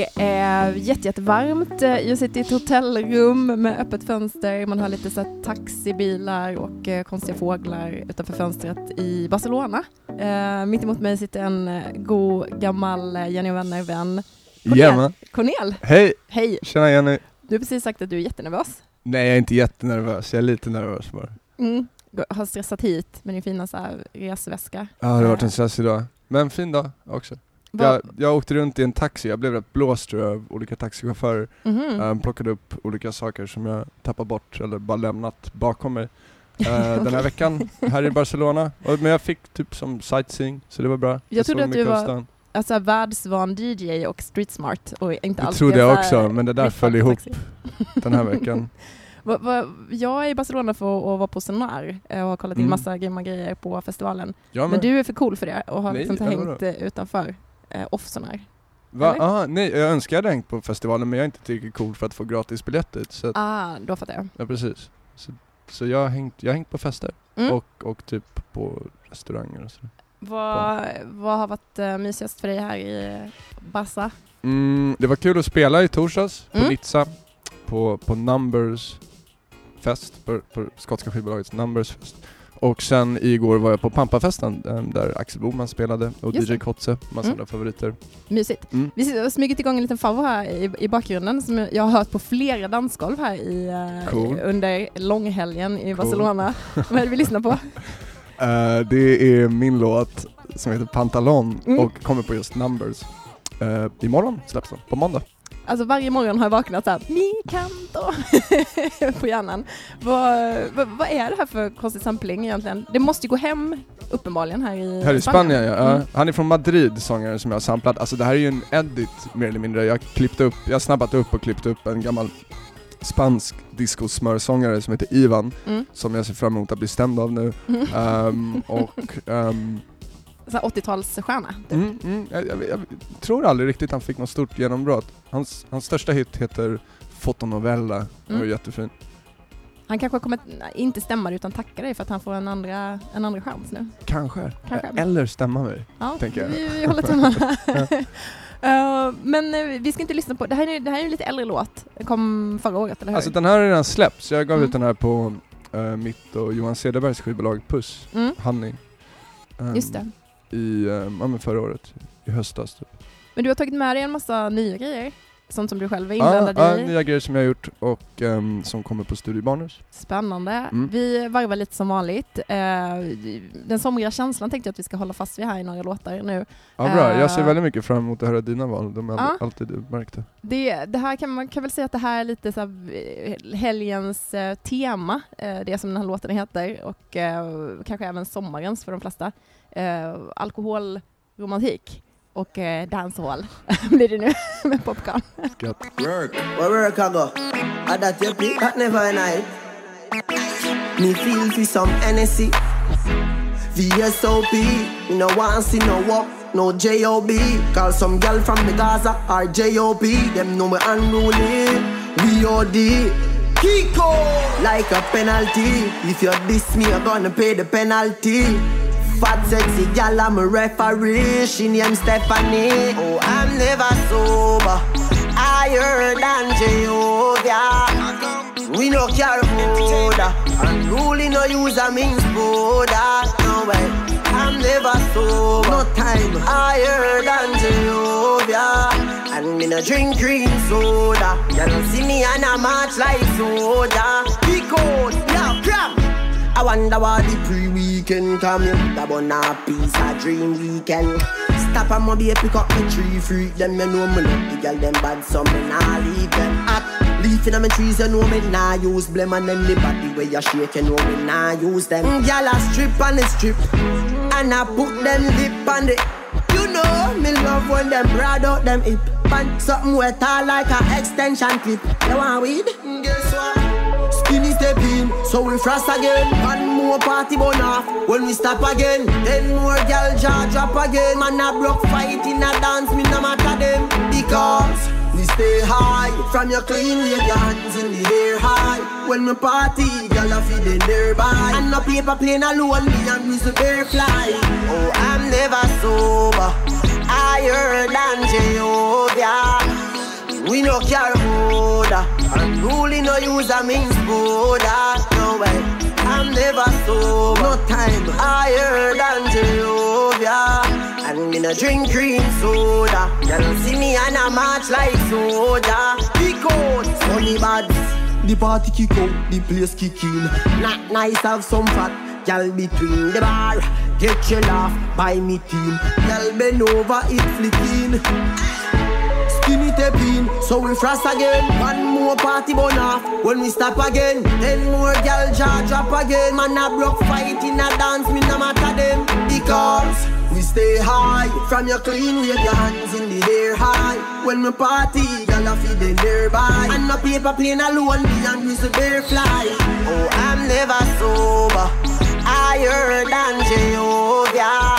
Det är jätte, jättevarmt. Jag sitter i ett hotellrum med öppet fönster. Man har lite så taxibilar och eh, konstiga fåglar utanför fönstret i Barcelona. Uh, mitt emot mig sitter en eh, god gammal eh, Jenny och vänner-vän. Cornel. Cornel. Hej! Hej! Tjena Jenny! Du har precis sagt att du är jättenervös. Nej jag är inte jättenervös, jag är lite nervös bara. Mm. Har stressat hit med din fina så här, resväska. Ja det har varit en stressig dag, men fin dag också. Jag, jag åkte runt i en taxi, jag blev rätt blåst tror jag av olika taxichaufförer. Mm -hmm. um, plockade upp olika saker som jag tappat bort eller bara lämnat bakom mig. Uh, den här veckan här i Barcelona, men jag fick typ som sightseeing, så det var bra. Jag, jag trodde att du var alltså, världsvan DJ och street smart och inte Det trodde jag också, men det där föll ihop den här veckan. Va, va, jag är i Barcelona för att vara på Sonar och har kollat in mm. massa grymma grejer på festivalen. Men du är för cool för det och har liksom hängt utanför eh, off-sonar. Va? Aha, nej, jag önskar jag hade hängt på festivalen men jag är inte tillräckligt cool för att få gratis biljetter. Så att, ah, då fattar jag. Ja, precis. Så, så jag, har hängt, jag har hängt på fester mm. och, och typ på restauranger och så. Vad, vad har varit uh, mysigast för dig här i Bassa? Mm, det var kul att spela i torsdags på mm. Nizza, på, på Numbers fest, på, på skotska skivbolagets Numbers fest. Och sen igår var jag på Pampafesten eh, där Axel Boman spelade och DJ Kotze, massa mm. andra favoriter. Mysigt. Mm. Vi har smugit igång en liten favvo här i, i bakgrunden som jag har hört på flera dansgolv här i, uh, cool. under långhelgen i cool. Barcelona. Vad är det vi lyssnar på? Uh, det är min låt som heter Pantalon mm. och kommer på just Numbers. Uh, imorgon släpps den, på måndag. Alltså varje morgon har jag vaknat såhär, mi canto på hjärnan. Vad, vad, vad, är det här för konstig sampling egentligen? Det måste ju gå hem uppenbarligen här i Här i Spanien, ja. Mm. Han är från Madrid, sångaren som jag har samplat. Alltså det här är ju en edit mer eller mindre. Jag klippte upp, jag har snabbat upp och klippt upp en gammal spansk discosmörsångare som heter Ivan, mm. som jag ser fram emot att bli stämd av nu. Mm. Um, och um, 80-talsstjärna. Typ. Mm, mm, jag, jag, jag, tror aldrig riktigt han fick något stort genombrott. Hans, hans största hit heter Fotonovella, mm. och är jättefin. Han kanske kommer inte stämma dig utan tacka dig för att han får en andra, en andra chans nu. Kanske. kanske. Eller stämma mig, ja, tänker jag. Vi, vi håller tummarna. uh, men uh, vi ska inte lyssna på, det här är, det här är en lite äldre låt, den kom förra året, eller hur? Alltså den här har redan släppts, jag gav mm. ut den här på uh, mitt och Johan Cederbergs skivbolag Puss, mm. Honey. Um, Just det i, ja men förra året, i höstas typ. Men du har tagit med dig en massa nya grejer? Sånt som du själv är inblandad ja, i? Ja, nya grejer som jag har gjort och um, som kommer på Studio Barners. Spännande. Mm. Vi varvar lite som vanligt. Uh, den somriga känslan tänkte jag att vi ska hålla fast vid här i några låtar nu. Ja, bra. Uh, jag ser väldigt mycket fram emot att höra dina val. De är uh, alltid utmärkta. Det, det här kan man kan väl säga att det här är lite så här, helgens uh, tema, det som den här låten heter, och kanske även sommarens för de flesta. Alkoholromantik och eh, dancehall blir det nu med popcorn. Work, where work I go? I that you pick, that never a night. Me feel for some NSC. VSOP, me no want see no walk, no JOB. Call some girl from the Gaza or JOB. Them know me unruly. We OD. Kiko, like a penalty. If you diss me, you're gonna pay the penalty. Fat sexy gal, I'm a referee. She named Stephanie. Oh, I'm never sober. Higher than Jehovah. We no care order. Unruly no use a means border. No way. I'm never sober. No time. Higher than Jehovah. And me no drink green soda. You don't see me and I march like soda. Be cold. Yeah, crap. I wonder why the pre-weekend come in. The bun a piece of dream weekend. Stop and maybe pick up my tree freak. Them me know me love the girl them bad, so me nah leave them hot. Leaf in my trees, you know me nah use blame and then the body where you shake, you know me nah use them. Gyal a strip and a strip, and I put them lip on the. You know me love when them broad out them hip. And something wet like a extension clip. You want weed? Guess what? So we frost again. One more party burn off when we stop again. Then more girl jaw drop again. Man a broke fight in a dance, me no matter them because. We stay high from your clean, wave your hands in the air high. When we party, girl, I feel nearby. And no paper plane alone, me and Grizzly Bear fly. Oh, I'm never sober, higher than Jehovah. Oh, we no care border. Unruly no use a means border. No way. I'm never sober. No time higher than Jehovah. And me no drink cream soda. Y'all see me and I march like soda. Kick out, sunny bad. The party kick out, the place kick in. Not nice have some fat. Y'all between the bar. Get your laugh by me team. Y'all bend over, it flicking so we frost again. One more party burn off when we stop again. Then more gal jaw drop again. Man a broke fight in a dance, me no matter them because. We stay high from your clean, wave your hands in the air high. When we party, y'all a feel them nearby. And no paper plane alone, beyond we the bear fly. Oh, I'm never sober, higher than Jehovah.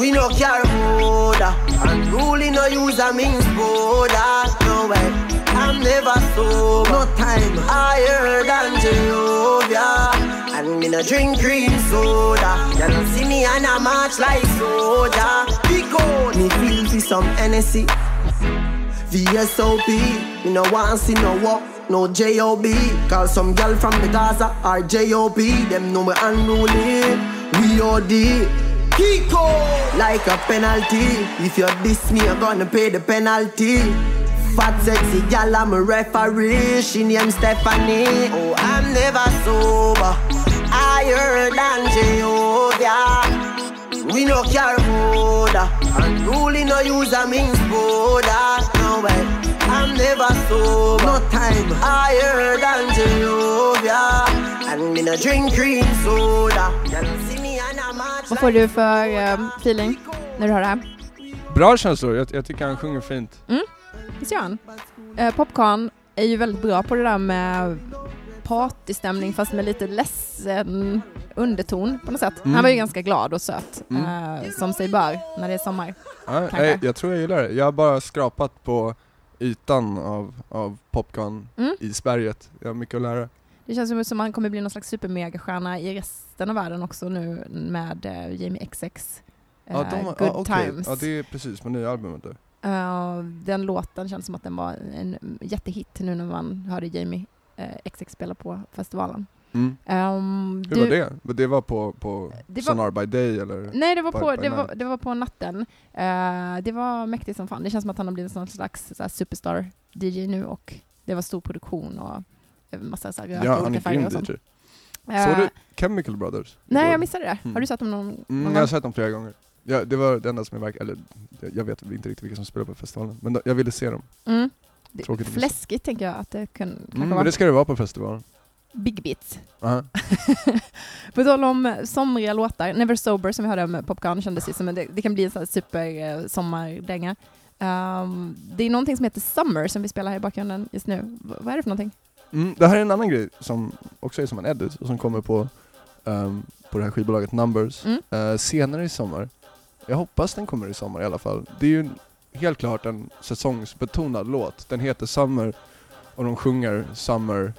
We no care border Rule no use a means border No way I'm never sober. No time. Higher than Jehovah. And me no drink cream soda. You don't see me and I march like soda. Because me feel for some NSC VSOP Me no want see no walk no J.O.B. Call some girl from the Gaza or J.O.B. Them know me unruly We OD Kiko. Like a penalty. If you diss me, you're gonna pay the penalty. Fat sexy gal, I'm a referee. She named Stephanie. Oh, I'm never sober. Higher than Jehovah. We no care border Unruly no use a means border No way I'm never sober. No time. Higher than Jehovah. And me no drink cream soda Vad får du för uh, feeling när du hör det här? Bra känslor, jag, jag tycker han sjunger fint. Mm, visst gör han. Uh, Popcorn är ju väldigt bra på det där med partystämning fast med lite ledsen underton på något sätt. Mm. Han var ju ganska glad och söt, mm. uh, som sig bör när det är sommar. Ja, jag, jag, tror jag gillar det. Jag har bara skrapat på ytan av, av Popcorn mm. Jag har mycket att lära. Det känns som att han kommer bli någon slags supermegastjärna i resten av världen också nu med uh, Jamie XX. Uh, ja, de, eh, Good ah, okay. Times. Ja, det är precis med nya albumet. Uh, den låten känns som att den var en jättehit nu när man hörde Jamie uh, XX spela på festivalen. Mm. Um, Hur du, var det? Det var på, på Sonar by Day eller? Nej, det var, på, det var, det var på natten. Uh, det var mäktigt som fan. Det känns som att han har blivit någon slags superstar DJ nu och det var stor produktion och massa så här ja, olika färger och sånt. DJ. Såg du Chemical Brothers? Nej, jag missade det. Mm. Har du sett dem någon, någon mm, gång? Jag har sett dem flera gånger. Ja, det var det enda som jag verkade, eller jag vet inte riktigt vilka som spelar på festivalen, men jag ville se dem. Mm. Tråkigt Fläskigt tänker jag att det kan, mm, vara. Men det ska det vara på festivalen. Big Beats. Uh -huh. på tal om somriga låtar, Never Sober som vi hörde med Popcorn kändes det som det, det kan bli en sån här super uh, sommardänga. Um, det är någonting som heter Summer som vi spelar här i bakgrunden just nu. V vad är det för någonting? Mm, det här är en annan grej som också är som en edit och som kommer på, um, på det här skivbolaget Numbers mm. uh, senare i sommar. Jag hoppas den kommer i sommar i alla fall. Det är ju helt klart en säsongsbetonad låt. Den heter Summer och de sjunger Summer.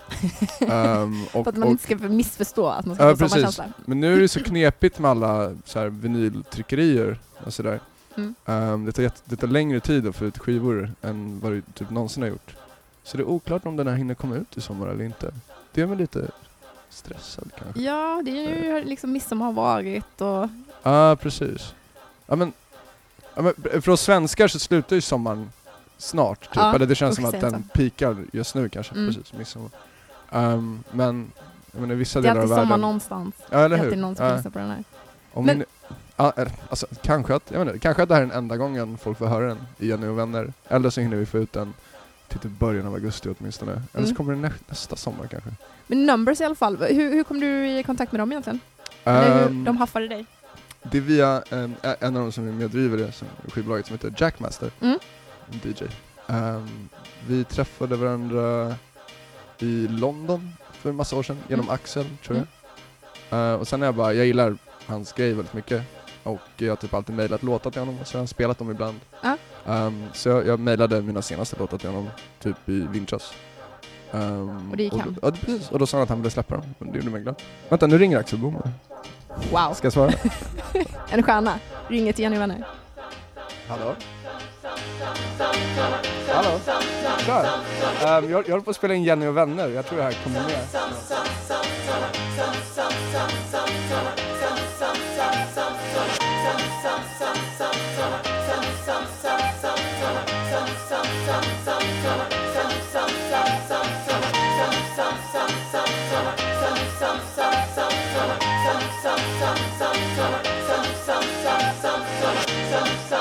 um, och, För att man inte ska missförstå att man ska uh, få sommarkänsla. Men nu är det så knepigt med alla så här, vinyltryckerier och sådär. Mm. Um, det, tar det tar längre tid att få ut skivor än vad det typ någonsin har gjort. Så det är oklart om den här hinner komma ut i sommar eller inte. Det gör mig lite stressad kanske. Ja, det är ju liksom midsommar har varit och... Ja, ah, precis. Ja men, ja, men för oss svenskar så slutar ju sommaren snart, typ. Ja, eller det känns som att den pikar just nu kanske, mm. precis, midsommar. Um, men, jag menar, vissa delar av världen... Det är alltid sommar någonstans. Ja, eller hur? Det är alltid någon som uh, på den här. Om men, Ja, alltså, kanske, att, jag menar, kanske att det här är den enda gången folk får höra den i Jenny och vänner. Eller så hinner vi få ut den till typ början av augusti åtminstone. Mm. Eller så mm. kommer den nä nästa sommar kanske. Men Numbers i alla fall, hur, hur kom du i kontakt med dem egentligen? Um, Eller hur ehm, de haffade dig? Det är via en, en av dem som är meddrivare i skivbolaget som heter Jackmaster, mm. en DJ. Um, ehm, vi träffade varandra i London för en massa år sedan, genom mm. Axel tror jag. Uh, och sen är jag bara, jag gillar hans grej väldigt mycket. Och jag har typ alltid mejlat låtar till honom, så jag har spelat dem ibland. Uh. Um, så jag, jag mejlade mina senaste låtar till honom, typ i vintras. Um, och det gick hem? Ja, precis. Och då sa han att han ville släppa dem, det gjorde mig glad. Vänta, nu ringer Axel Boman. Wow. Ska jag svara? en stjärna. Ringer till Jenny Vänner. Hallå? Hallå? Kör! Um, jag, jag håller på att spela in Jenny och vänner, jag tror det här kommer med.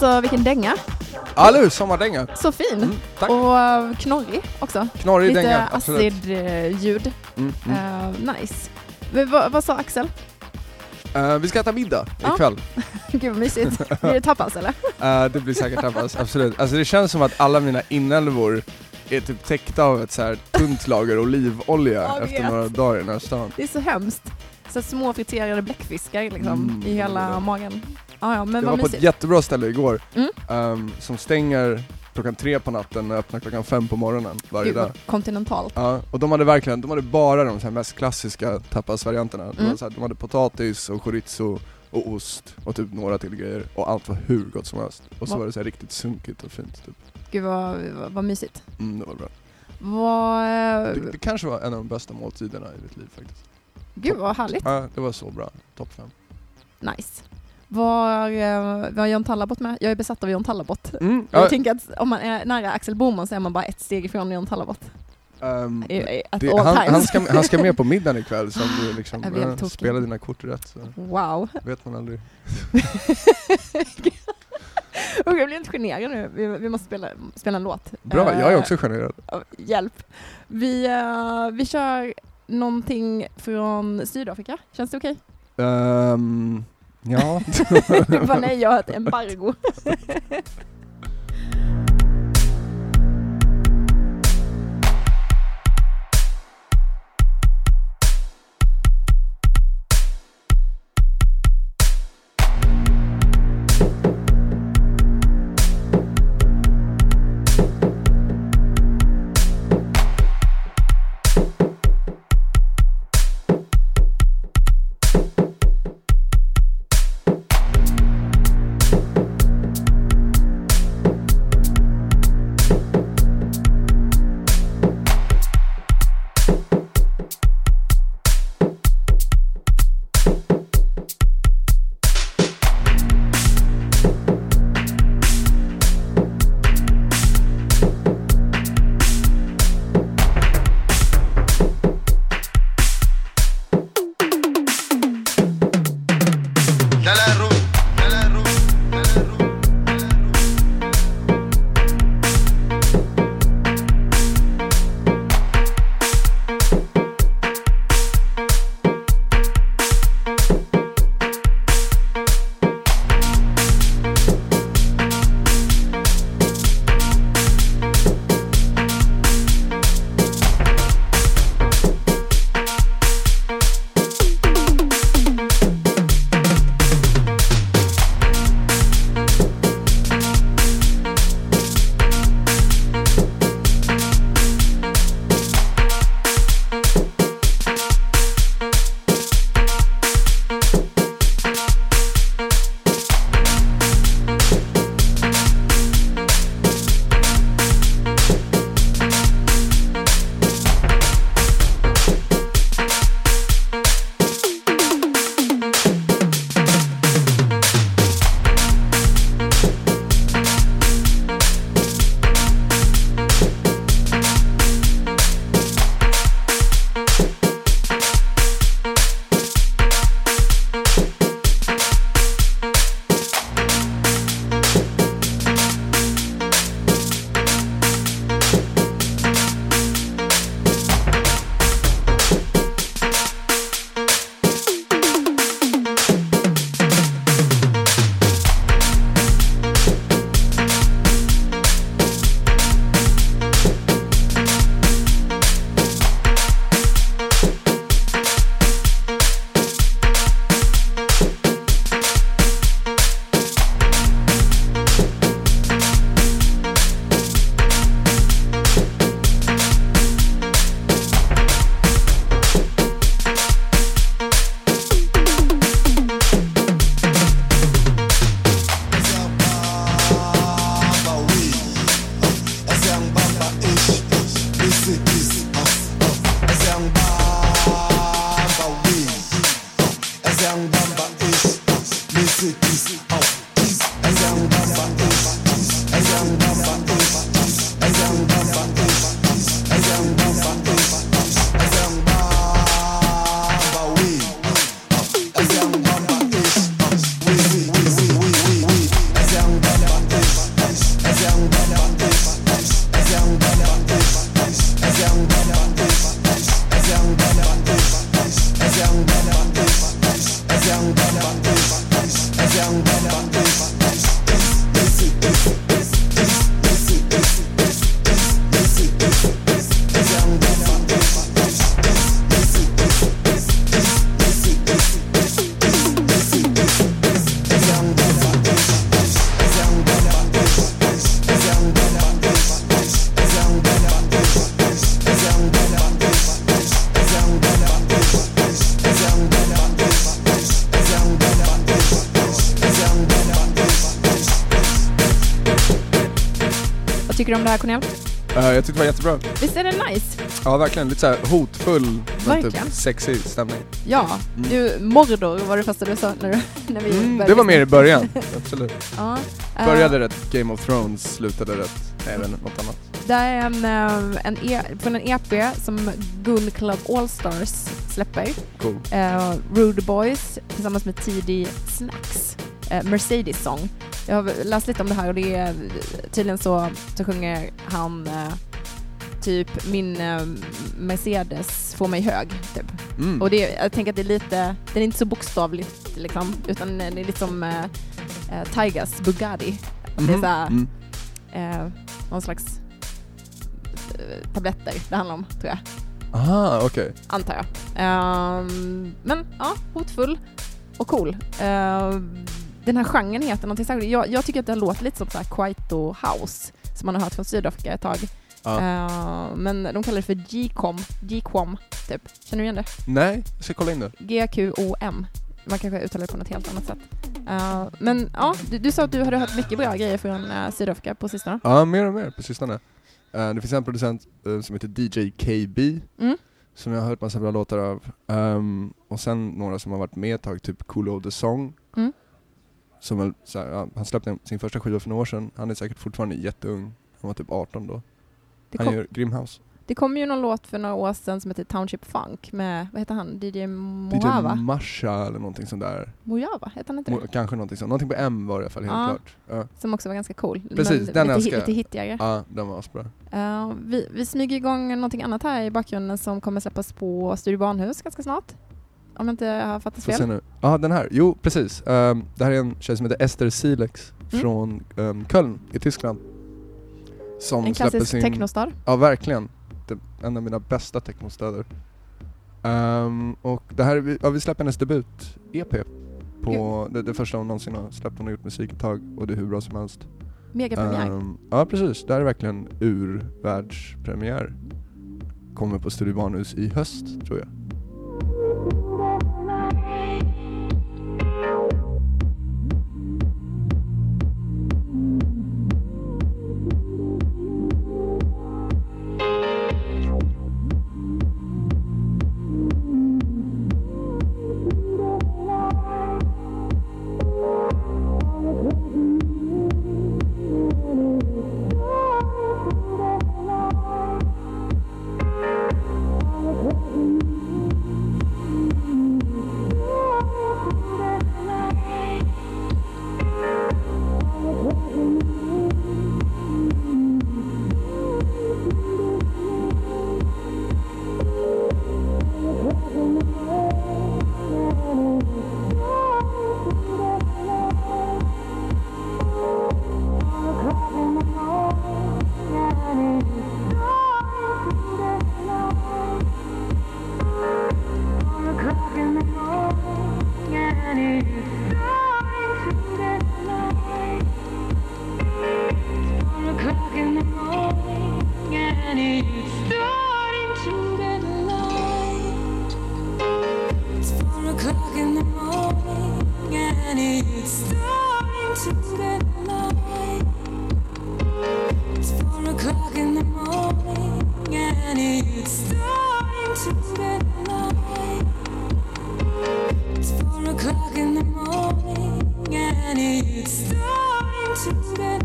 Alltså vilken dänga. Alu, sommardänga. Så fin. Mm, tack. Och uh, knorrig också. Knorrig Lite dänga, absolut. acid-ljud. Mm, mm. Uh, nice. Men, vad, vad sa Axel? Eh, vi ska äta middag Ja. ikväll. Gud vad mysigt. Blir det tapas eller? Eh, det blir säkert tapas, absolut. Alltså det känns som att alla mina inälvor är typ täckta av ett så här tunt lager olivolja efter några dagar i den här stan. Det är så hemskt. Så små friterade bläckfiskar liksom Mm, i hela det. magen. Ja, ja, men Jag var på ett mysigt. jättebra ställe igår, Mm. ehm, som stänger klockan tre på natten och öppnar klockan fem på morgonen varje Gud, dag. kontinentalt. Ja, och de hade verkligen, de hade bara de så här mest klassiska tapasvarianterna. De, Mm. så här, de hade potatis och chorizo och ost och typ några till grejer och allt var hur gott som helst. Och så Va? var det så här riktigt sunkigt och fint typ. Gud vad, vad, vad mysigt. Mm, det var bra. Vad... Det, det kanske var en av de bästa måltiderna i ditt liv faktiskt. Gud vad härligt. Ja, det var så bra. Topp fem. Nice. Var, eh, var John Tallabot med? Jag är besatt av John Tallabot. Mm, Jag ja, tänker att om man är nära Axel Boman så är man bara ett steg ifrån John Tallabot. At det, han, han, ska, han ska med på middagen ikväll så om du liksom, Jag eh, tokig. spelar dina kort rätt så Wow. vet man aldrig. Och jag blir inte generad nu. Vi, vi måste spela, spela en låt. Bra, Eh, jag är också generad. ja, Hjälp. Vi, eh, vi kör någonting från Sydafrika. Känns det okej? Ehm, ja. Vad nej, jag har ett embargo. Vad tycker du om det här Cornel? Uh, jag tyckte det var jättebra. Visst är det nice? Ja, verkligen. Lite såhär hotfull, men typ sexig stämning. Ja, Mm. du, Mordor var det första du sa när, du, när vi Mm, började det var mer i början, absolut. Ja. eh, Började rätt Game of Thrones, slutade rätt, nej, jag vet inte, något annat. Det är en, eh, en e, från en EP som Gun Club Allstars släpper. Cool. Eh, Rude Boys tillsammans med TD Snacks. Eh, Mercedes Song. Jag har läst lite om det här och det är tydligen så, så sjunger han eh, typ min eh, Mercedes får mig hög. Typ. Mm. Och det, jag tänker att det är lite, den är inte så bokstavligt liksom, utan det är lite som eh, eh, Tigers Bugatti. Att Det är Mhm. såhär, Mm. eh, någon slags eh, tabletter det handlar om, tror jag. Aha, okej. Antar jag. Ehm, men ja, hotfull och cool. Den här genren heter någonting särskilt. Jag, jag tycker att det låter lite som så här Kwaito House, som man har hört från Sydafrika ett tag. Ja. Ehm, men de kallar det för G-com, G-com, typ. Känner du igen det? Nej, jag ska kolla in det. G-Q-O-M. Man kanske uttalar det på något helt annat sätt. Ehm, men ja, du, du sa att du hade hört mycket bra grejer från uh, Sydafrika på sistone. Ja, mer och mer på sistone. Eh, det finns en producent eh, som heter DJ KB, Mm. som jag har hört massa bra låtar av. Ehm, och sen några som har varit med ett tag, typ Coolo the Song. Mm. Som här, han släppte sin första skiva för några år sedan, han är säkert fortfarande jätteung. Han var typ 18 då. Det Han kom, gör Grimhouse. det kom ju någon låt för några år sedan som heter Township Funk med, vad heter han, DJ DJ Mojava? Masha eller någonting sånt där. Mojava, heter han inte Mo- det? kanske någonting sånt. Någonting på M var det i alla fall, helt Ja. klart. Ja, Som också var ganska cool. Precis, men den lite, älskar lite hittigare. ja den var asbra. Uh, vi, vi smyger igång någonting annat här i bakgrunden som kommer släppas på Studio Barnhus ganska snart. Om jag inte har fattat fel. Ja, den här. Jo, precis. Ehm, det här är en tjej som heter Esther Silex Mm. från um, Köln i Tyskland. Som En klassisk sin... technostad. Ja, verkligen. Det, en av mina bästa technostäder. Ehm, och det här, ja, vi släpper hennes debut-EP. På det, det första hon någonsin har släppt. Hon har gjort musik ett tag och det är hur bra som helst. Megapremiär. Ehm, ja, precis. Det här är verkligen ur-världspremiär. Kommer på Studio Barnhus i höst, tror jag. It's time to bed.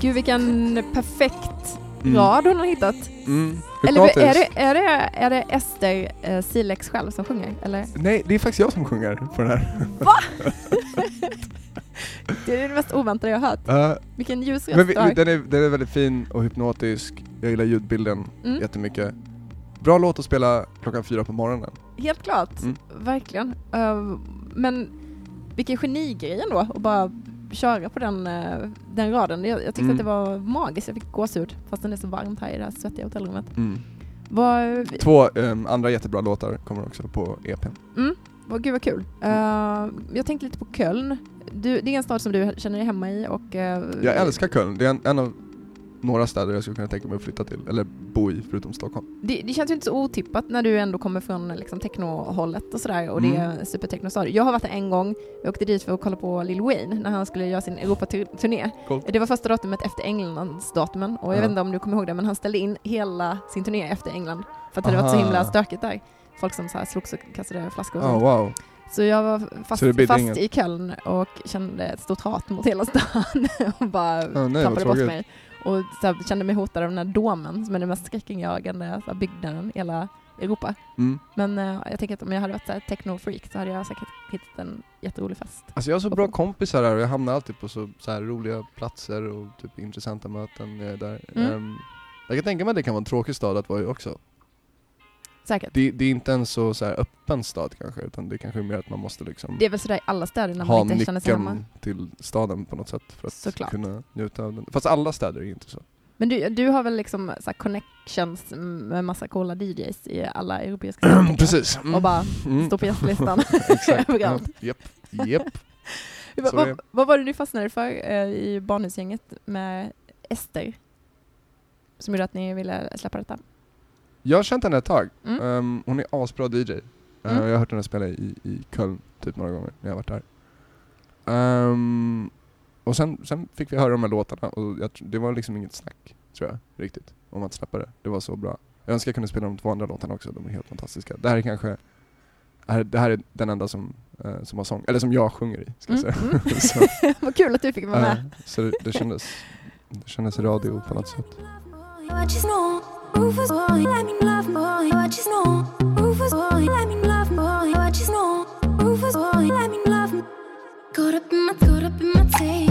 Gud vilken perfekt mm. rad hon har hittat. Mm. Eller är det, är det, är det Ester eh, Silex själv som sjunger? Eller? Nej, det är faktiskt jag som sjunger på den här. Va? det är det mest oväntade jag har hört. Uh, Vilken ljus röst du har. Den är, den är väldigt fin och hypnotisk. Jag gillar ljudbilden mm. jättemycket. Bra låt att spela klockan fyra på morgonen. Helt klart, mm. verkligen. Uh, men vilken genigrej ändå att bara köra på den, uh, den raden. Jag, jag tyckte mm. att det var magiskt, jag fick gåshud fast den är så varmt här i det här svettiga hotellrummet. Mm. Var, Två um, andra jättebra låtar kommer också på EPn. Mm. Vad, gud vad kul. Uh, jag tänkte lite på Köln. Du, det är en stad som du känner dig hemma i och... Uh, jag älskar Köln. Det är en, en av några städer jag skulle kunna tänka mig att flytta till, eller bo i, förutom Stockholm. Det, det känns ju inte så otippat när du ändå kommer från liksom, technohållet och sådär, och mm. det är supertechnostad. Jag har varit där en gång, jag åkte dit för att kolla på Lil Wayne när han skulle göra sin Europaturné. Cool. Det var första datumet efter Englandsdatumen, och jag ja. vet inte om du kommer ihåg det, men han ställde in hela sin turné efter England, för att det hade varit så himla stökigt där. Folk som så här slogs och kastade flaskor och oh, wow. Så jag var fast, fast i Köln och kände ett stort hat mot hela stan och bara oh, nej, tappade bort mig och så här, kände mig hotad av den här domen som är den mest skräckinjagande så här, byggnaden i hela Europa. Mm. Men uh, jag tänker att om jag hade varit techno-freak så hade jag säkert hittat en jätterolig fest. Alltså jag har så bra kompisar här och jag hamnar alltid på så, så roliga platser och typ intressanta möten där. Mm. Um, jag kan tänka mig att det kan vara en tråkig stad att vara i också. Säkert. Det, det, är inte en så, så här öppen stad kanske, utan det kanske är mer att man måste liksom Det är väl sådär i alla städer när man inte känner sig hemma. Ha nyckeln till staden på något sätt för att Såklart. kunna njuta av den. Fast alla städer är inte så. Men du, du har väl liksom så connections med massa coola DJs i alla europeiska städer? Precis. Mm. Och bara mm. står på gästlistan överallt. Japp, japp. vad, vad var det du fastnade för eh, i barnhusgänget med Ester? Som gjorde att ni ville släppa detta? Jag har känt henne ett tag. Mm. Um, hon är asbra DJ. Uh, mm. Jag har hört henne spela i, i Köln typ några gånger när jag varit där. Um, och sen, sen fick vi höra de här låtarna och jag, det var liksom inget snack, tror jag, riktigt, om att släppa det. Det var så bra. Jag önskar jag kunde spela de två andra låtarna också, de är helt fantastiska. Det här är kanske det här är den enda som, uh, som har sång, eller som jag sjunger i, ska jag mm. säga. Mm. Vad kul att du fick vara med. Uh, så det, det, kändes, det kändes radio på något sätt. Rufus boy, let me love boy, what you know. Rufus boy, let me love boy, what you know. Rufus boy, let me love. Caught up in my, caught up in my tape.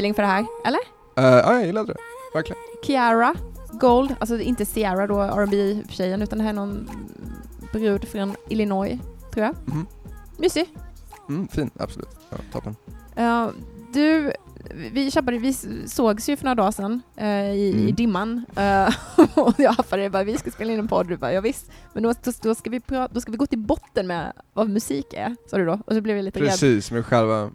Feeling för det här, eller? Uh, ja, jag gillade det. Verkligen. Kiara, Gold, alltså inte Ciara då, rb tjejen utan det här är någon brud från Illinois, tror jag. Mm. Mysig. Mm, fin, absolut. Ja, toppen. Uh, du, vi chabbade, vi sågs ju för några dagar sedan uh, i, mm. i, dimman uh, och jag haffade bara vi ska spela in en podd, du bara ja, visst. men då, då, ska vi då ska vi gå till botten med vad musik är, sa du då? Och så blev jag lite Precis, rädd. Precis, med själva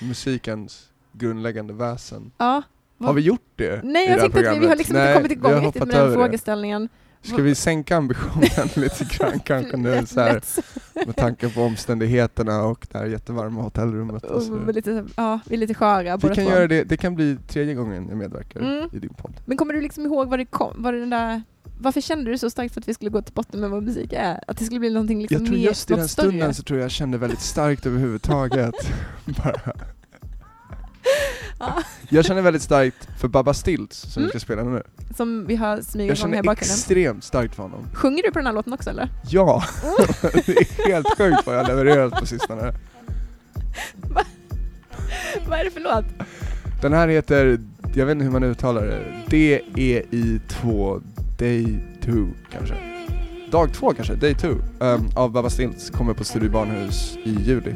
musikens grundläggande väsen. Ja. Har vi gjort det? Nej, jag tänkte att vi, har liksom Nej, inte kommit igång riktigt med den frågeställningen. Ska vi sänka ambitionen lite grann kanske nu så här, med tanke på omständigheterna och det här jättevarma hotellrummet? Och och lite, ja, vi är lite sköra Vi kan göra det, det kan bli tredje gången jag medverkar mm. i din podd. Men kommer du liksom ihåg vad det kom, vad det den där varför kände du så starkt för att vi skulle gå till botten med vad musik är? Att det skulle bli någonting liksom Jag tror just i den stunden så tror jag jag kände väldigt starkt överhuvudtaget. Bara jag känner väldigt starkt för Baba Stilts som mm. vi ska spela nu. Som vi har smugit igång här i bakgrunden. Jag känner extremt starkt för honom. Sjunger du på den här låten också eller? Ja! Mm. det är helt sjukt vad jag har levererat på sistone. Va? Vad är det för låt? Den här heter, jag vet inte hur man uttalar det, D-E-I-2, Day 2 kanske. Dag 2 kanske, Day 2, um, av Baba Stilts, kommer på Studio Barnhus i juli.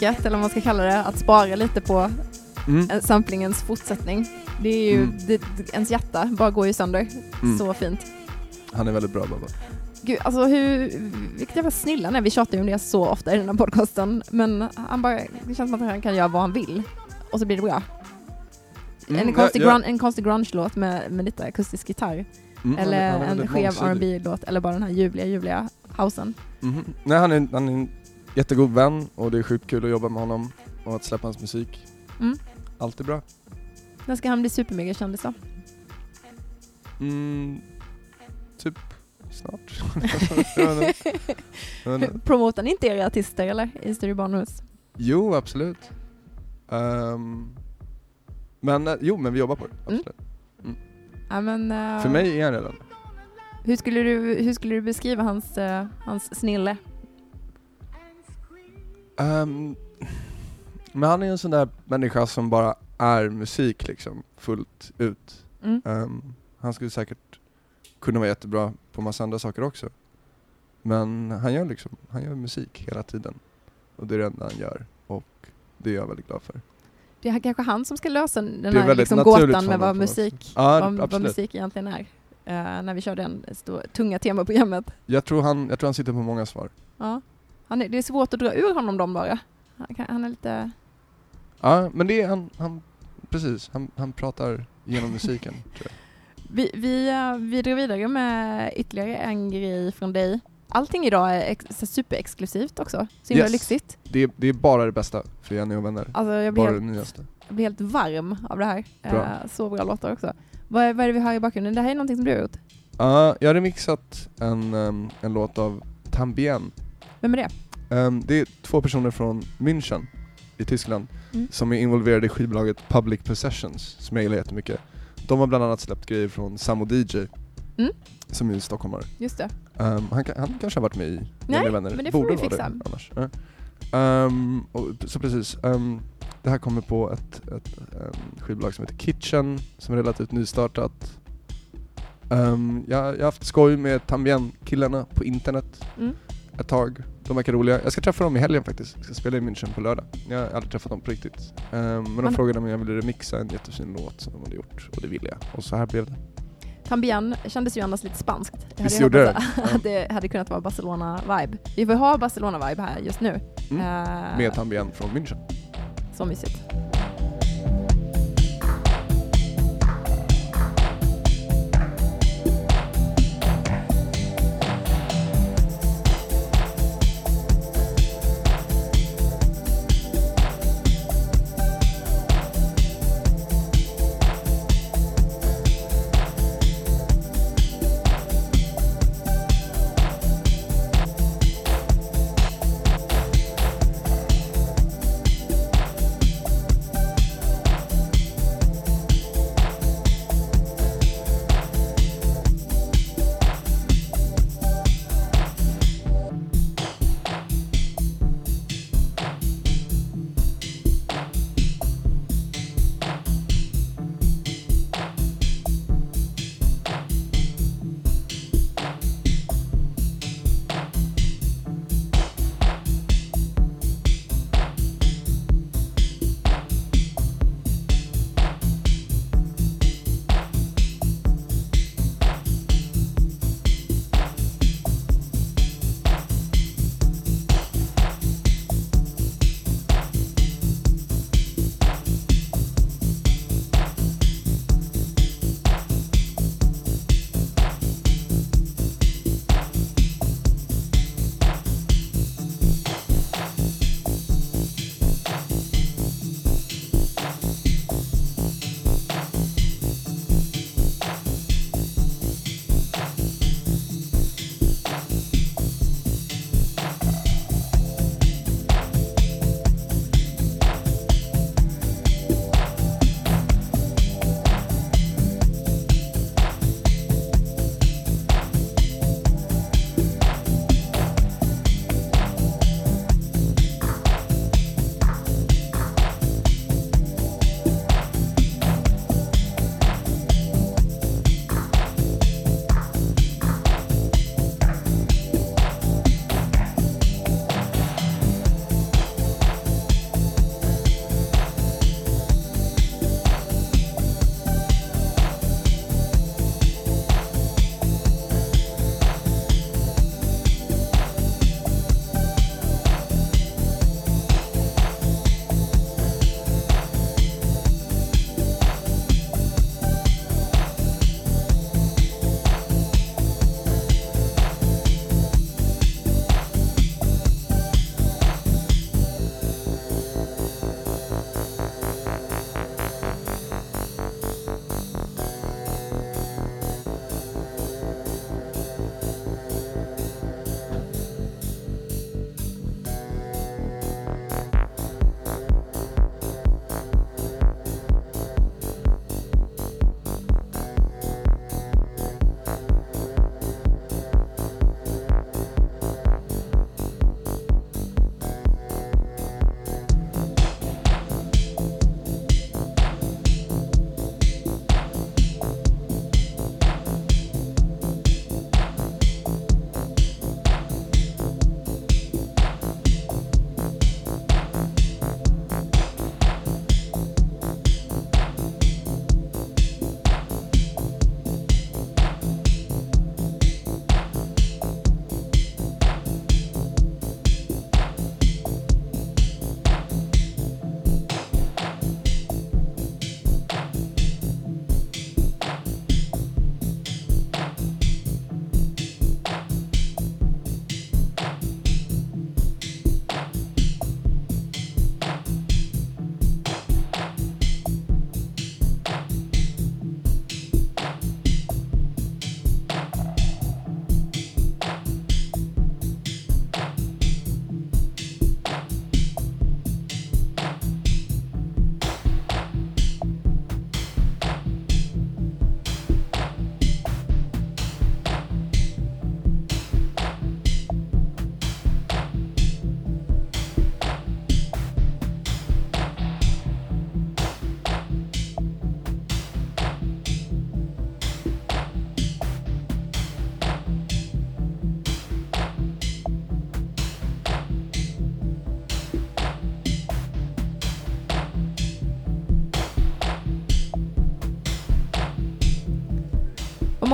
Tricket, eller vad man ska kalla det, att spara lite på Mm. samplingens fortsättning. Det är ju, Mm. det, ens hjärta bara går ju sönder. Mm. Så fint. Han är väldigt bra Babba. Gud, alltså hur, vilket jävla snille han är. Vi tjatar ju om det så ofta i den här podcasten. Men han bara, det känns som att han kan göra vad han vill. Och så blir det bra. Mm, en, konstig ja, ja. en konstig grunge-låt med, med lite akustisk gitarr. Mm, han är- eller han är en skev rb låt eller bara den här ljuvliga, ljuvliga housen. Mhm. Nej han är, han är en jättegod vän och det är sjukt kul att jobba med honom och att släppa hans musik. Mm. Allt är bra. När ska han bli supermega kändis då? Mm, typ snart. Promotar ni inte era artister eller? I Studio Barnhus? jo, absolut. Ehm, men eh, jo, men vi jobbar på det. Mm. Absolut. Ja, men, eh, För mig är han redan. Hur skulle du, hur skulle du beskriva hans, eh, hans snille? Ehm, men han är en sån där människa som bara är musik liksom, fullt ut. Mm. Ehm, han skulle säkert kunna vara jättebra på massa andra saker också. Men han gör liksom, han gör musik hela tiden. Och det är det enda han gör. Och det är jag väldigt glad för. Det är kanske han som ska lösa den här liksom, gåtan med vad musik, Ja, vad, vad musik egentligen är. Eh, när vi körde en stor, tunga temaprogrammet. Jag tror, han, jag tror han sitter på många svar. Ja. Han är, det är svårt att dra ur honom dem bara. Han, kan, han är lite... Ja, men det är han, han precis, han, han pratar genom musiken tror jag. Vi, vi, eh, vi drar vidare med ytterligare en grej från dig. Allting idag är ex, superexklusivt också. Så himla Yes. lyxigt. Det, är- det är bara det bästa för Jenny och vänner. Alltså jag blir, Bara det helt, nyaste. jag blir helt varm av det här. Bra. Eh, så bra låtar också. Vad är, vad är det vi hör i bakgrunden? Det här är någonting som du har gjort. Ja, jag har remixat en, em, en låt av Tambien. Vem är det? Em, det är två personer från München i Tyskland Mm. som är involverade i skivbolaget Public Possessions som jag gillar jättemycket. De har bland annat släppt grejer från Samo DJ Mm. som är stockholmare. Just det. Um, han, han kanske har varit med i Nej, Vänner. men det får Borde vi fixa. Det, annars. Ja. Ehm, och, så precis, ehm, det här kommer på ett, ett um, skivbolag som heter Kitchen som är relativt nystartat. Um, jag, jag har haft skoj med Tambien-killarna på internet Mm. Ett tag. De verkar roliga. Jag ska träffa dem i helgen faktiskt. Jag ska spela i München på lördag. Jag har aldrig träffat dem på riktigt. Ehm, men de Man- frågade om jag ville remixa en jättefin låt som de hade gjort och det ville jag. Och så här blev det. Tambien kändes ju annars lite spanskt. Jag Visst gjorde det? att det hade kunnat vara Barcelona-vibe. Vi får ha Barcelona-vibe här just nu. Mm. Eh, Med Tambien från München. Så mysigt.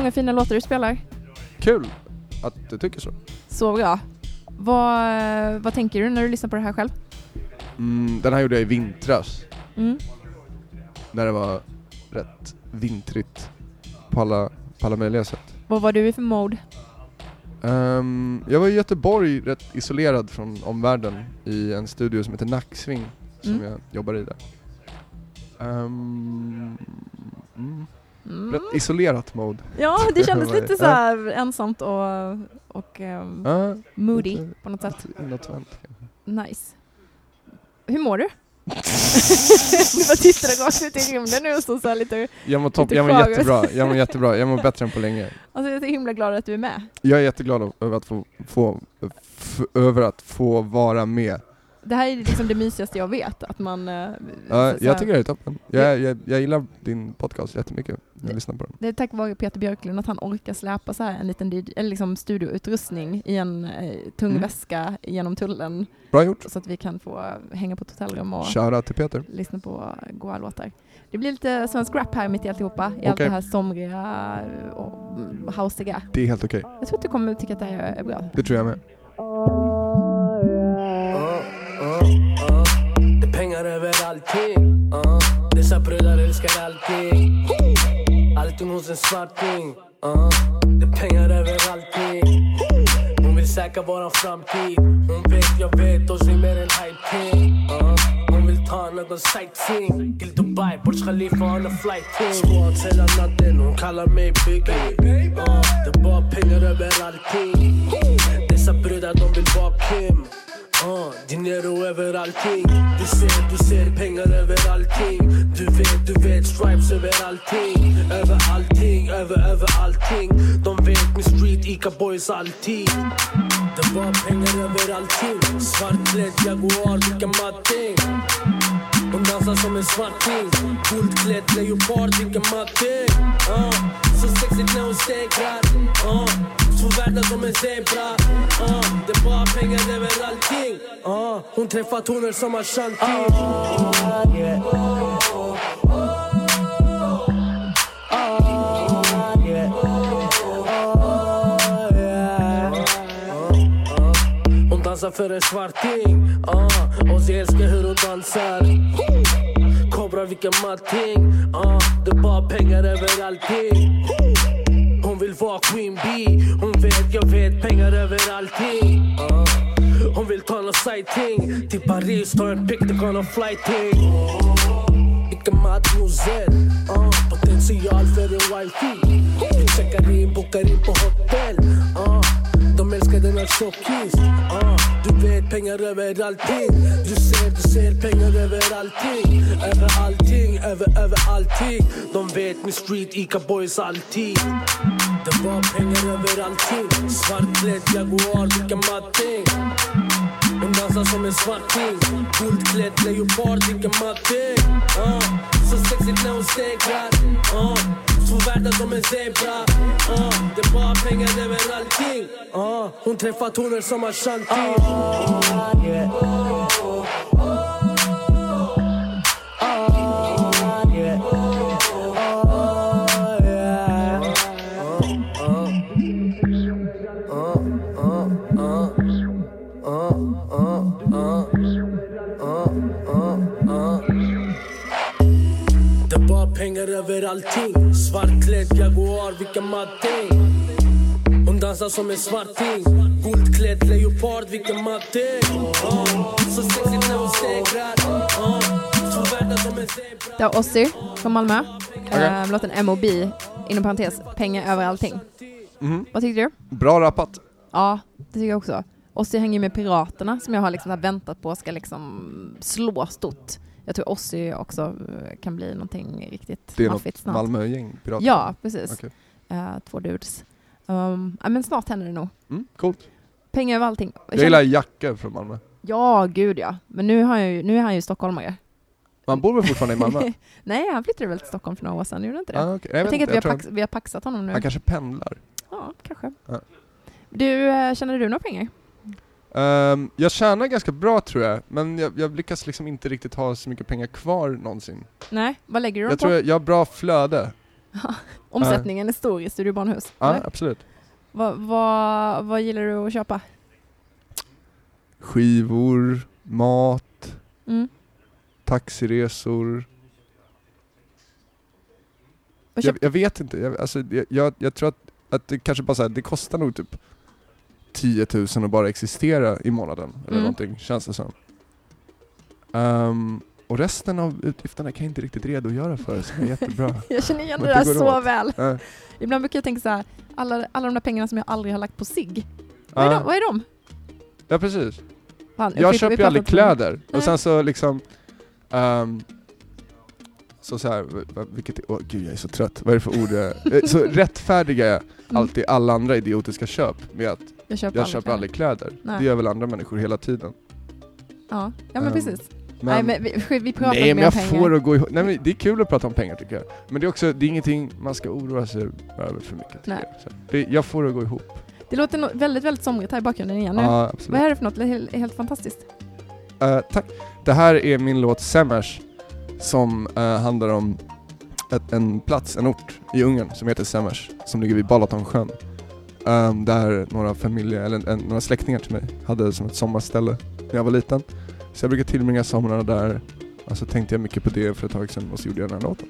Många fina låtar du spelar. Kul att du tycker så. Så bra. Vad, vad tänker du när du lyssnar på det här själv? Mm, den här gjorde jag i vintras, Mm. när det var rätt vintrigt på alla, på alla möjliga sätt. Vad var du i för mode? Ehm, jag var i Göteborg rätt isolerad från omvärlden i en studio som heter Nacksving som Mm. jag jobbar i där. Ehm, mm, Mm. isolerat mode. Ja, det kändes lite så här ensamt och, och ehm, Ja, moody lite på något sätt. inåtvänt. Nice. Hur mår du? du bara tittade rakt ut i rymden nu och så här lite... Jag mår, topp, jag mår jättebra, jag mår jättebra, jag mår bättre än på länge. Alltså jag är så himla glad att du är med. Jag är jätteglad över att få, få, över att få vara med. Det här är liksom det mysigaste jag vet, att man... eh, Ja, jag tycker det är toppen. Jag, jag, jag gillar din podcast jättemycket, jag Det- lyssnar på den. Det är tack vare Peter Björklund att han orkar släpa så här en liten eller liksom studioutrustning i en eh, tung Mm. väska genom tullen Bra gjort! så att vi kan få hänga på ett hotellrum och Shoutout till Peter. lyssna på goa låtar. Det blir lite svensk rap här mitt i alltihopa, i allt Okej. det här somriga och hausiga. Det är helt okej. Jag tror att du kommer tycka att det här är bra. Det tror jag med. Allting uh. Dessa brudar älskar allting Allting hos en svarting uh. Det är pengar över allting Hon vill säkra våran framtid Hon vet, jag vet, oss ser mer än hype uh. Hon vill ta någon sightseeing Till Dubai, Burj Khalifa on a flight team Squats hela natten, hon kallar mig Biggie uh. Det är bara pengar över allting Dessa brudar, de vill vara Kim Ah, uh, dinero över allting Du ser, du ser pengar över allting Du vet, du vet stripes över allting. Över allting, över, över allting. De vet min street, Ica boys alltid Det var pengar över allting Svartklädd Jaguar, vilka matting hon dansar som en svarting Guldklädd leopard, dricker matte. Uh, Så sexigt när hon stegrar. Ah, uh, Två världar som en zebra. Uh, Det är bara pengar över allting. Uh, Hon träffar toner som Ashanti. Uh, yeah. För en svarting uh, ah, Och älskar hur hon dansar. Kobra vilken matting. Uh, Det är bara pengar över allting. Hon vill vara Queen Bee. Hon vet, jag vet, pengar över allting. Uh, Hon vill ta nån sighting. Till Paris, ta en pick, det kan nån flighting. Vilken mademoiselle. Uh, Potential för en wifey Vi checkar in, bokar in på hotell. Uh, de älskar denna tjockis. Uh, Du vet pengar över allting Du ser, du ser pengar över allting Över allting, över, över allting. De vet min street, Ica boys alltid. Det var pengar över allting Svartklädd Jaguar, vilken matting dansar som en svarting Guldklädd leopard, dricker matte. Uh, Så sexigt när hon stegrar uh, ah, Två världar som en zebra. Uh, Det är bara pengar över allting. Uh, Hon träffar toner som Ashanti. Uh, yeah. Uh, allting Svartklädd Jaguar, vilka matting Hon dansar som en svarting Guldklädd leopard, vilken matting uh, Så sexigt när hon stegrar Två världar som en zebra Det är Ozzy från Malmö. Okej. Eh, låten MOB, inom parentes, pengar över allting. Mhm. Vad tyckte du? Bra rappat. Ja, det tycker jag också. Ozzy hänger med Piraterna som jag har liksom väntat på ska liksom slå stort. Jag tror Ozzy också eh, kan bli någonting riktigt Det är maffigt något snart. Malmögäng, pirater. Ja, precis. Okej. Eh, två dudes. Um, men snart händer det nog. Mm, coolt. Pengar över allting. Jag gillar Jacke från Malmö. Ja, gud ja. Men nu, har jag ju, nu är han ju stockholmare. Man bor väl fortfarande i Malmö? Nej, han flyttade väl till Stockholm för några år sedan, gjorde han inte det? ah, okay. Jag, jag tänker att vi har, pax, vi har paxat honom nu. Han kanske pendlar. Ja, kanske. Ja. Du, eh, känner du några pengar? Ehm, jag tjänar ganska bra tror jag, men jag, jag lyckas liksom inte riktigt ha så mycket pengar kvar någonsin. Nej, vad lägger du dem Jag på? tror jag, jag har bra flöde. Omsättningen är stor i Studio Barnhus. Ja, eller? absolut. Vad, vad, vad gillar du att köpa? Skivor, mat, Mm. taxiresor. Jag, jag vet inte, jag, alltså, jag, jag tror att, att det kanske bara så här, det kostar nog typ 10 000 att bara existera i månaden, eller Mm. någonting, känns det som. Ehm, och resten av utgifterna kan jag inte riktigt redogöra för, som är jättebra. Jag känner igen det det där så åt. väl. Äh, Ibland brukar jag tänka så här, alla, alla de där pengarna som jag aldrig har lagt på sig. Vad de? Vad är de? ja, precis. Fan, Jag köper ju aldrig kläder, och sen så liksom ehm, så så här, vilket, åh gud jag är så trött, vad är det för ord Så rättfärdigar jag Mm. alltid alla andra idiotiska köp med att Jag köper jag aldrig köper kläder. aldrig kläder. Nej. Det gör väl andra människor hela tiden. Ja, ja men Ehm, precis. Men, Nej men vi, vi pratar nej men jag pengar. får att gå ihop. Nej men det är kul att prata om pengar tycker jag. Men det är också, det är ingenting man ska oroa sig över för mycket Nej. jag. Det, jag får att gå ihop. Det låter no- väldigt, väldigt somrigt här i bakgrunden igen nu. Ja, absolut. Vad är det för något? Det är helt, helt fantastiskt. Eh, tack. Det här är min låt Semers som eh, handlar om ett, en plats, en ort i Ungern som heter Semers som ligger vid Balatonsjön. Um, där några familjer, eller en, några släktingar till mig hade som ett sommarställe när jag var liten. Så jag brukar tillbringa somrarna där. Och så tänkte jag mycket på det för ett tag sedan och så gjorde jag den här låten.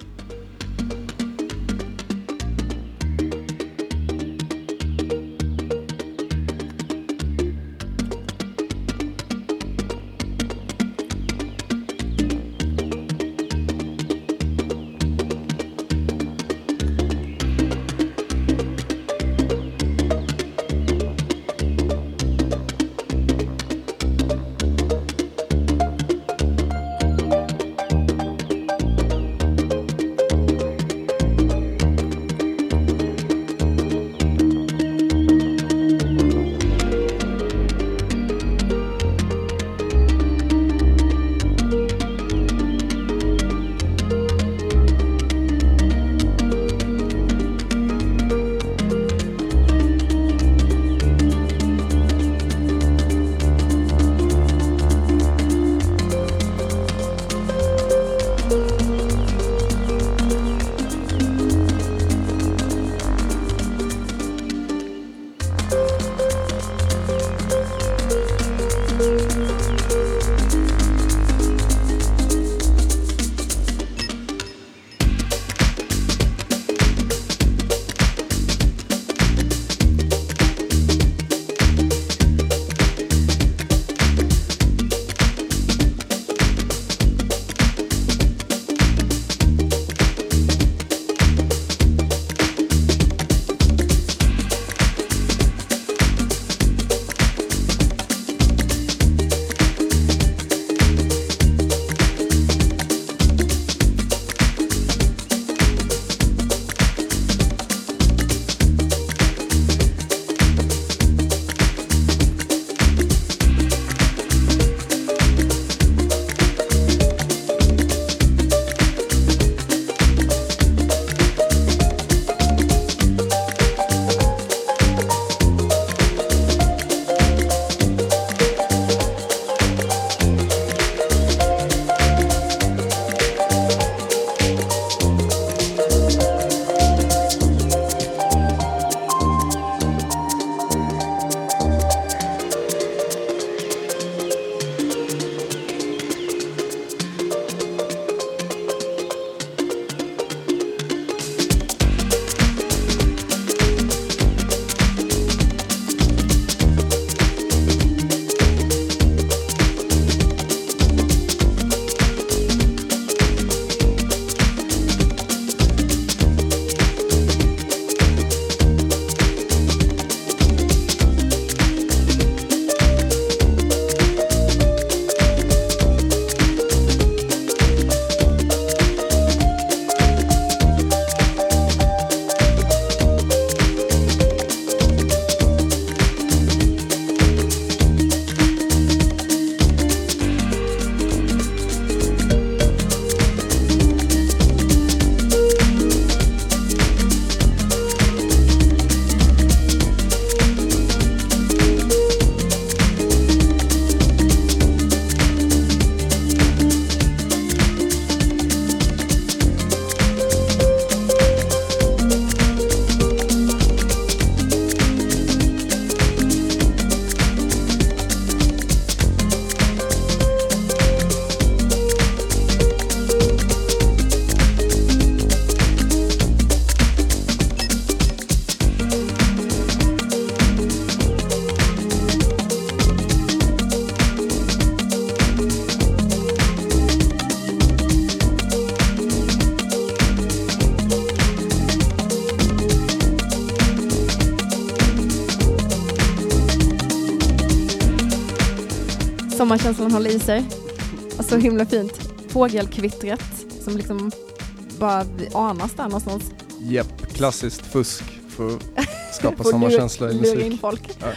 Sommarkänslan håller i sig. Och så himla fint. Fågelkvittret som liksom bara anas där någonstans. Japp, klassiskt fusk för att skapa sommarkänsla i lura- Lura in musik. folk. Ja.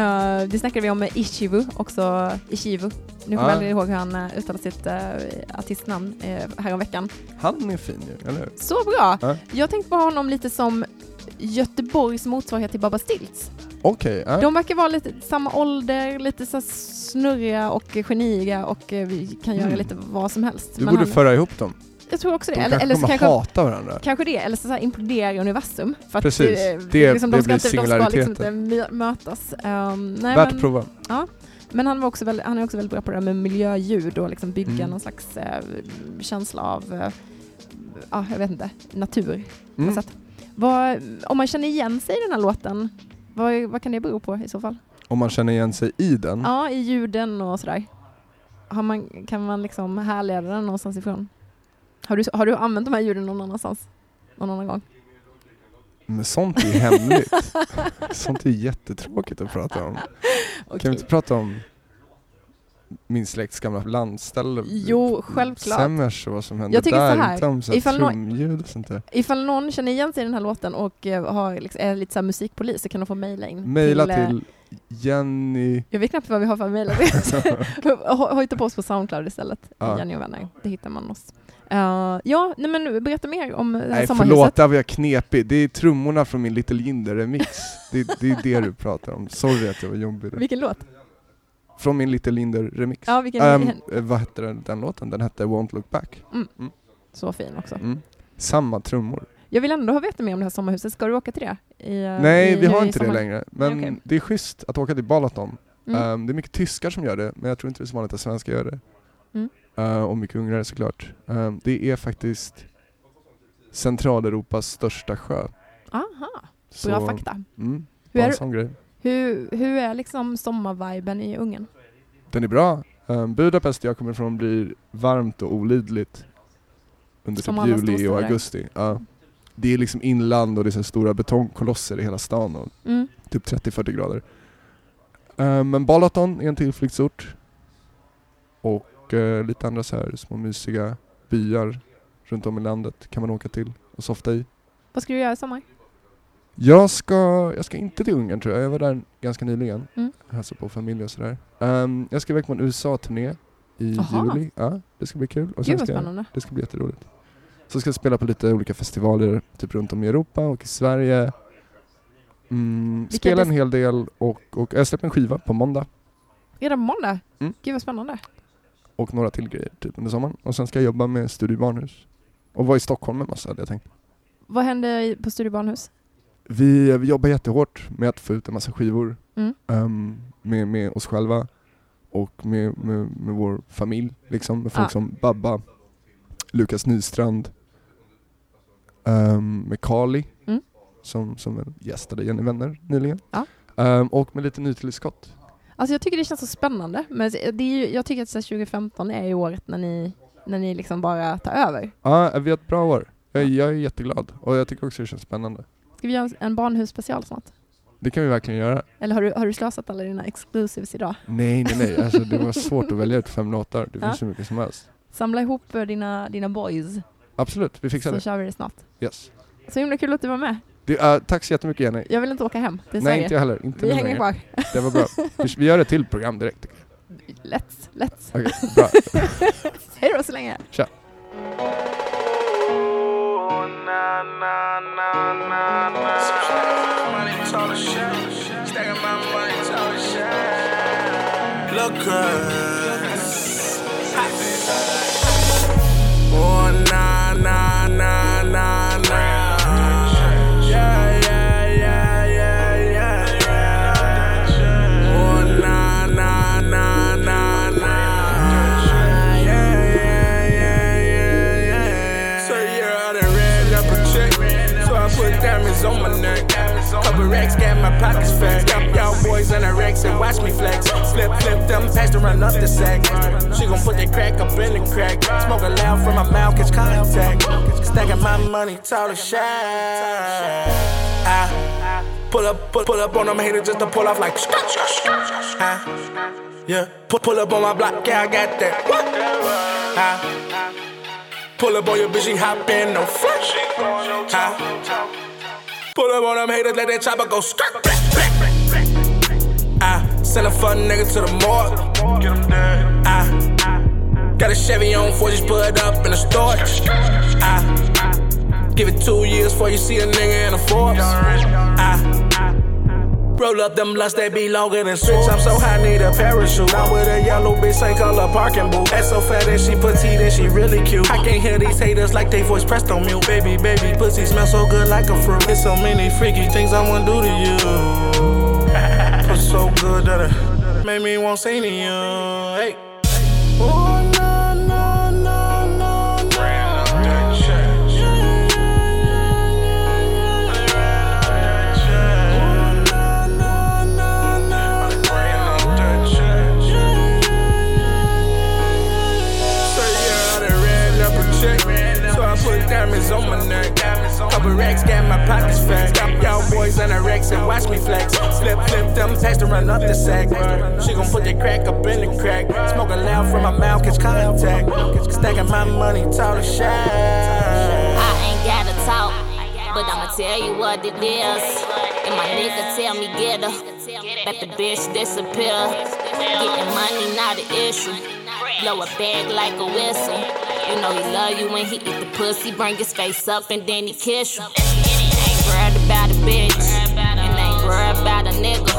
Eh, det snackade vi om med Ishivu, också Ishivu. Nu kommer Ja. jag aldrig ihåg hur han uh, uttalar sitt uh, artistnamn uh, häromveckan. Han är fin ju, eller hur? Så bra! Ja. Jag tänkte på honom lite som Göteborgs motsvarighet till Baba Stilts. Okej, ja. De verkar vara lite samma ålder, lite så snurriga och geniga och eh, vi kan göra Mm. lite vad som helst. Du Men borde han- föra ihop dem. Jag tror också De det. Eller, kanske eller så kommer kanske, hata varandra. kanske det, eller så, så implodera i universum. För att, Precis. eh, Det- liksom, det de ska blir inte, de ska liksom singulariteten. inte mö- mötas. Um, nej, Värt men, att prova. Men han, var också väldigt, han är också väldigt bra på det här med miljöljud och liksom bygga Mm. någon slags eh, känsla av, eh, ja, jag vet inte, natur. Mm. Vad, om man känner igen sig i den här låten, vad, vad kan det bero på i så fall? Om man känner igen sig i den. Ja, i ljuden och sådär. Har man, kan man liksom härleda den någonstans ifrån? Har du, har du använt de här ljuden någon annanstans? Någon annan gång? Men sånt är hemligt. sånt är jättetråkigt att prata om. Kan vi inte prata om min släkts gamla landställe? Jo, självklart. Semmers och vad som hände Jag tycker där, så här, om så här ifall nå- trumljud och sånt där. Ifall någon känner igen sig i den här låten och eh, har, liksom, är lite så musikpolis så kan de få mejla in. Maila eh, till Jenny... Jag vet knappt vad vi har för mejladress. Ho- Hojta på oss på Soundcloud istället. Ja. Jenny och vänner. Det hittar man oss. Uh, ja, nej men berätta mer om det här Nej sommarhuset. förlåt, där var jag knepig. Det är trummorna från min Little Jinder-remix. Det, det är det du pratar om. Sorry att jag var jobbig där. Vilken låt? Från min Little Jinder-remix. Ja, vilken eh, vad hette den, den låten? Den hette Won't Look Back. Så fin också. Mm. Samma trummor. Jag vill ändå ha veta mer om det här sommarhuset. Ska du åka till det? I, eh, Nej, i, vi har inte det längre. Men Okej. det är schysst att åka till Balaton. Mm. Ehm, det är mycket tyskar som gör det, men jag tror inte det är så vanligt att svenskar gör det. Mm. Ehm, och mycket ungrare såklart. Ehm, det är faktiskt Centraleuropas största sjö. Aha, Så, bra fakta. Mm, Hur är. Hur, hur är liksom sommarviben i Ungern? Den är bra. Um, Budapest jag kommer ifrån blir varmt och olidligt under Som typ juli och augusti. Ja. Det är liksom inland och det är så stora betongkolosser i hela stan och Mm. typ 30-40 grader. Um, men Balaton är en tillflyktsort. Och eh, lite andra så här små mysiga byar runt om i landet kan man åka till och softa i. Vad ska du göra i sommar? Jag ska, jag ska inte till Ungern tror jag, jag var där ganska nyligen. Mm. Hälsade på familj och sådär. Um, jag ska iväg på en USA-turné i Aha. juli. Ja, det ska bli kul. Och Gud vad ska spännande. det ska bli jätteroligt. Så ska jag spela på lite olika festivaler typ runt om i Europa och i Sverige. Mm, spela en hel del och, och jag släpper en skiva på måndag. Redan på måndag? Mm. Gud vad spännande. Och några till grejer typ under sommaren. Och sen ska jag jobba med Studio Barnhus. Och vara i Stockholm en massa hade jag tänkt. Vad händer på Studio Barnhus? Vi, vi jobbar jättehårt med att få ut en massa skivor. Mm. ehm, med, med oss själva och med, med, med vår familj. Liksom, med folk Ah. som Babba, Lukas Nystrand, ehm, med Kali Mm. som, som gästade Jenny Vänner nyligen. Ja. Ehm, och med lite nytillskott. Alltså jag tycker det känns så spännande. Men det är ju, jag tycker att så här 2015 är ju året när ni, när ni liksom bara tar över. Ja, vi har ett bra år. Jag, jag är jätteglad och jag tycker också det känns spännande. Ska vi göra en barnhusspecial snart? Det kan vi verkligen göra. Eller har du, har du slösat alla dina exclusives idag? Nej, nej, nej. Alltså, det var svårt att välja ut fem låtar. Det Ja. finns så mycket som helst. Samla ihop eh, dina, dina boys Absolut, vi fixar så det. kör vi det snart. Yes. Så himla kul att du var med. Det, är- tack så jättemycket Jenny. Jag vill inte åka hem till Nej, inte jag heller. Inte vi hänger längre. kvar. Det var bra. Vi, gör ett till program direkt. Let's, let's. Okej, bra. Hej då så länge. nah, nah, nah, nah. Stacking my money, tall as shit. Stacking my money, tall as shit. Look good. Racks got my pockets fat. Y'all- boys on the racks and watch me flex. Flip, flip them, pass to run up the sack. She gon' put that crack up in the crack. Smoking loud from my mouth, catch contact. Stacking my money, tall as shit. I pull up, pull, pull up on them haters just to pull off like. Huh? Yeah, pull, pull up on my block, yeah, I got that. I ah. pull up on your bitch, she hop in, no flash. I pull up on them haters, let that chopper go skirt. I send a fun nigga to the morgue. Get him dead. I got a Chevy on four, just put up in the storage. I give it two years before you see a nigga in a Forbes. Roll up them lusts they be longer than switch. I'm so high, need a parachute. I'm with a yellow bitch, same color parking boot. That's so fat and she petite and she really cute. I can't hear these haters like they voice pressed on mute. Baby, baby, pussy smell so good like a fruit. There's so many freaky things I wanna do to you. Pussy so good that it made me want to you. Hey. Ooh, it is. And my nigga tell me get her. Let the bitch disappear. Getting money not an issue. Blow a bag like a whistle. You know he love you when he eat the pussy, bring his face up and then he kiss you. Ain't worried about a bitch, and ain't worried about a nigga.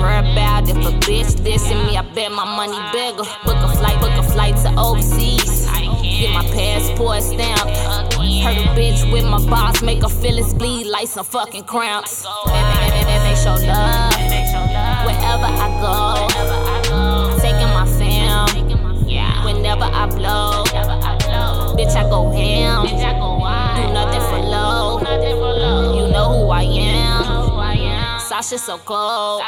Worried about if a bitch dissing me, I bet my money bigger. Book a flight, book a flight to overseas. Get my passport stamped. Hurt a bitch with my boss, make her feel it bleed like some fucking cramps. Baby, baby, baby, show love. Wherever I go, taking my fam. Whenever I blow, bitch, I go ham. Do nothing for low. You know who I am. Sasha so cold.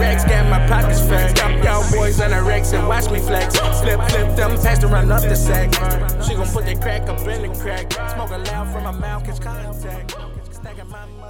Racks, got my pockets fat. Stop y'all boys on the racks and watch me flex. Flip, flip them packs to run up the sack. She gon' put that crack up in the crack. Smoking loud from my mouth, catch contact. Stacking my money.